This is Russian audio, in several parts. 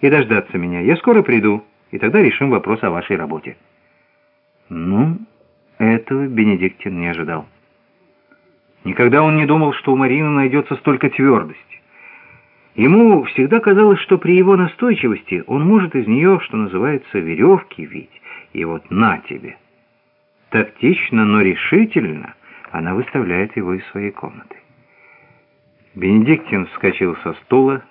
и дождаться меня. Я скоро приду, и тогда решим вопрос о вашей работе». Ну, этого Бенедиктин не ожидал. Никогда он не думал, что у Марины найдется столько твердости. Ему всегда казалось, что при его настойчивости он может из нее, что называется, веревки вить. И вот на тебе. Тактично, но решительно она выставляет его из своей комнаты. Бенедиктин вскочил со стула,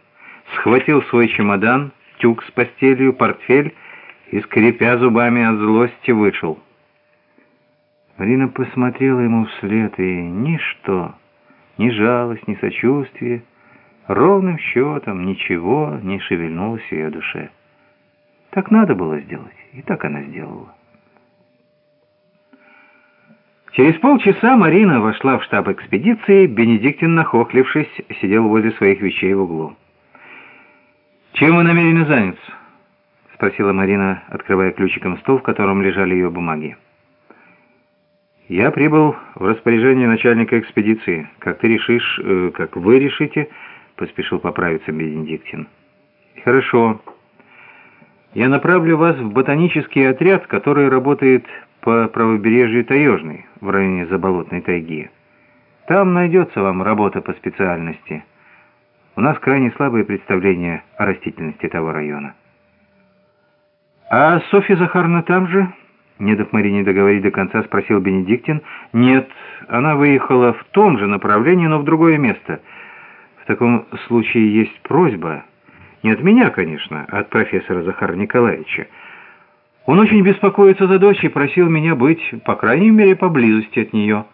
схватил свой чемодан, тюк с постелью, портфель и, скрипя зубами от злости, вышел. Марина посмотрела ему вслед, и ничто, ни жалость, ни сочувствие, ровным счетом ничего не шевельнулось в ее душе. Так надо было сделать, и так она сделала. Через полчаса Марина вошла в штаб экспедиции, Бенедиктин, нахохлившись, сидел возле своих вещей в углу. «Чем вы намерены заняться?» — спросила Марина, открывая ключиком стол, в котором лежали ее бумаги. «Я прибыл в распоряжение начальника экспедиции. Как ты решишь, э, как вы решите...» — поспешил поправиться Бенедиктин. «Хорошо. Я направлю вас в ботанический отряд, который работает по правобережью Таежной, в районе Заболотной тайги. Там найдется вам работа по специальности. У нас крайне слабые представления о растительности того района». «А Софья Захаровна там же?» Не дав Марине договорить до конца, спросил Бенедиктин. «Нет, она выехала в том же направлении, но в другое место». В таком случае есть просьба, не от меня, конечно, а от профессора Захара Николаевича. Он очень беспокоится за дочь и просил меня быть, по крайней мере, поблизости от нее.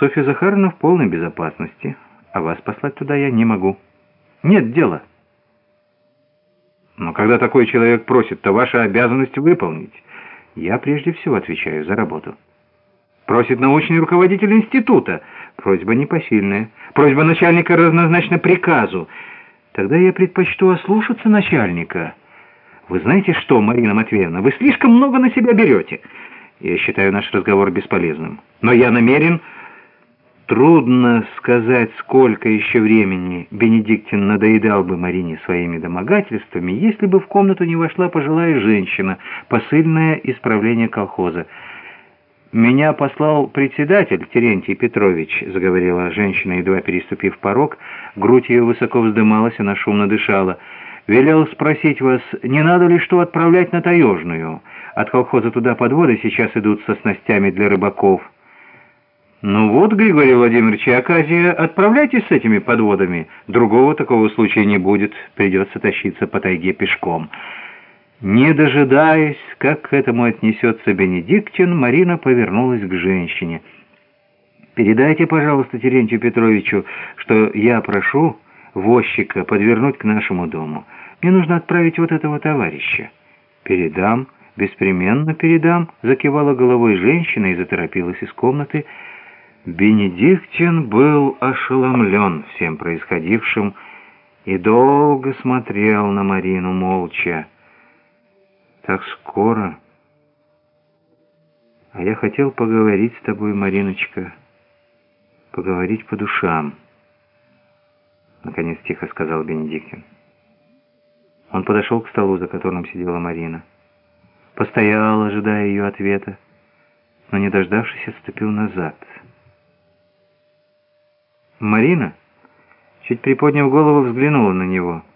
Софья Захаровна в полной безопасности, а вас послать туда я не могу. Нет дела. Но когда такой человек просит, то ваша обязанность выполнить. Я прежде всего отвечаю за работу. Просит научный руководитель института. Просьба непосильная. Просьба начальника равнозначна приказу. Тогда я предпочту ослушаться начальника. Вы знаете что, Марина Матвеевна, вы слишком много на себя берете. Я считаю наш разговор бесполезным. Но я намерен... Трудно сказать, сколько еще времени Бенедиктин надоедал бы Марине своими домогательствами, если бы в комнату не вошла пожилая женщина, посыльное исправление колхоза. «Меня послал председатель Терентий Петрович», — заговорила женщина, едва переступив порог. Грудь ее высоко вздымалась, она шумно дышала. «Велел спросить вас, не надо ли что отправлять на Таежную? От колхоза туда подводы сейчас идут со снастями для рыбаков». «Ну вот, Григорий Владимирович, оказия, отправляйтесь с этими подводами. Другого такого случая не будет, придется тащиться по тайге пешком». Не дожидаясь, как к этому отнесется Бенедиктин, Марина повернулась к женщине. «Передайте, пожалуйста, Терентию Петровичу, что я прошу возчика подвернуть к нашему дому. Мне нужно отправить вот этого товарища». «Передам, беспременно передам», — закивала головой женщина и заторопилась из комнаты. Бенедиктин был ошеломлен всем происходившим и долго смотрел на Марину молча. Так скоро. А я хотел поговорить с тобой, Мариночка, поговорить по душам. Наконец тихо сказал Бенедиктин. Он подошел к столу, за которым сидела Марина. Постоял, ожидая ее ответа, но, не дождавшись, отступил назад. Марина, чуть приподняв голову, взглянула на него —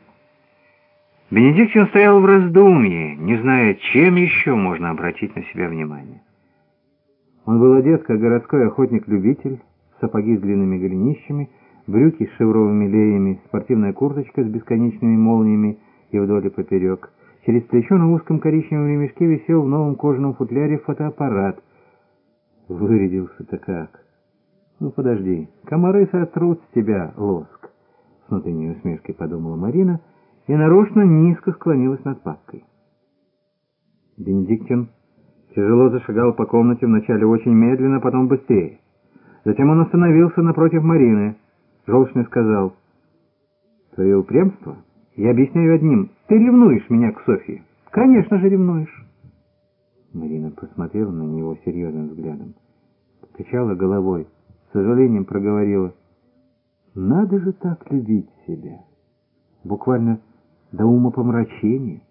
Бенедиктин стоял в раздумье, не зная, чем еще можно обратить на себя внимание. Он был одет, как городской охотник-любитель, сапоги с длинными голенищами, брюки с шевровыми леями, спортивная курточка с бесконечными молниями и вдоль и поперек. Через плечо на узком коричневом ремешке висел в новом кожаном футляре фотоаппарат. Вырядился-то как! Ну, подожди, комары сотрут с тебя лоск. С внутренней усмешкой подумала Марина — и нарочно низко склонилась над папкой. Бенедиктин тяжело зашагал по комнате, вначале очень медленно, потом быстрее. Затем он остановился напротив Марины. Желчный сказал, «Твое упрямство? Я объясняю одним. Ты ревнуешь меня к Софье?» «Конечно же ревнуешь». Марина посмотрела на него серьезным взглядом. Покачала головой, сожалением проговорила, «Надо же так любить себя». Буквально до умопомрачения.